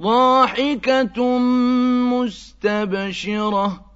ضَاحِكَةٌ مُّسْتَبْشِرَةٌ